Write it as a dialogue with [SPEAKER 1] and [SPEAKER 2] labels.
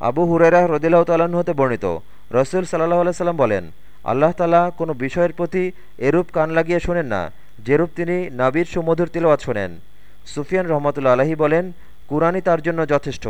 [SPEAKER 1] আবু হুরেরা রদিল্লাহ তাল্লাহ্ন হতে বর্ণিত। রসুল সাল্লাহ আলাইসাল্লাম বলেন, আল্লাহ তালা কোনো বিষয়ের প্রতি এরূপ কান লাগিয়ে শোনেন না, যেরূপ তিনি নাবির সুমধুর তিলওয়াত শোনেন। সুফিয়ান রহমতুল্লা আলহী বলেন, কুরআনই তার জন্য যথেষ্ট।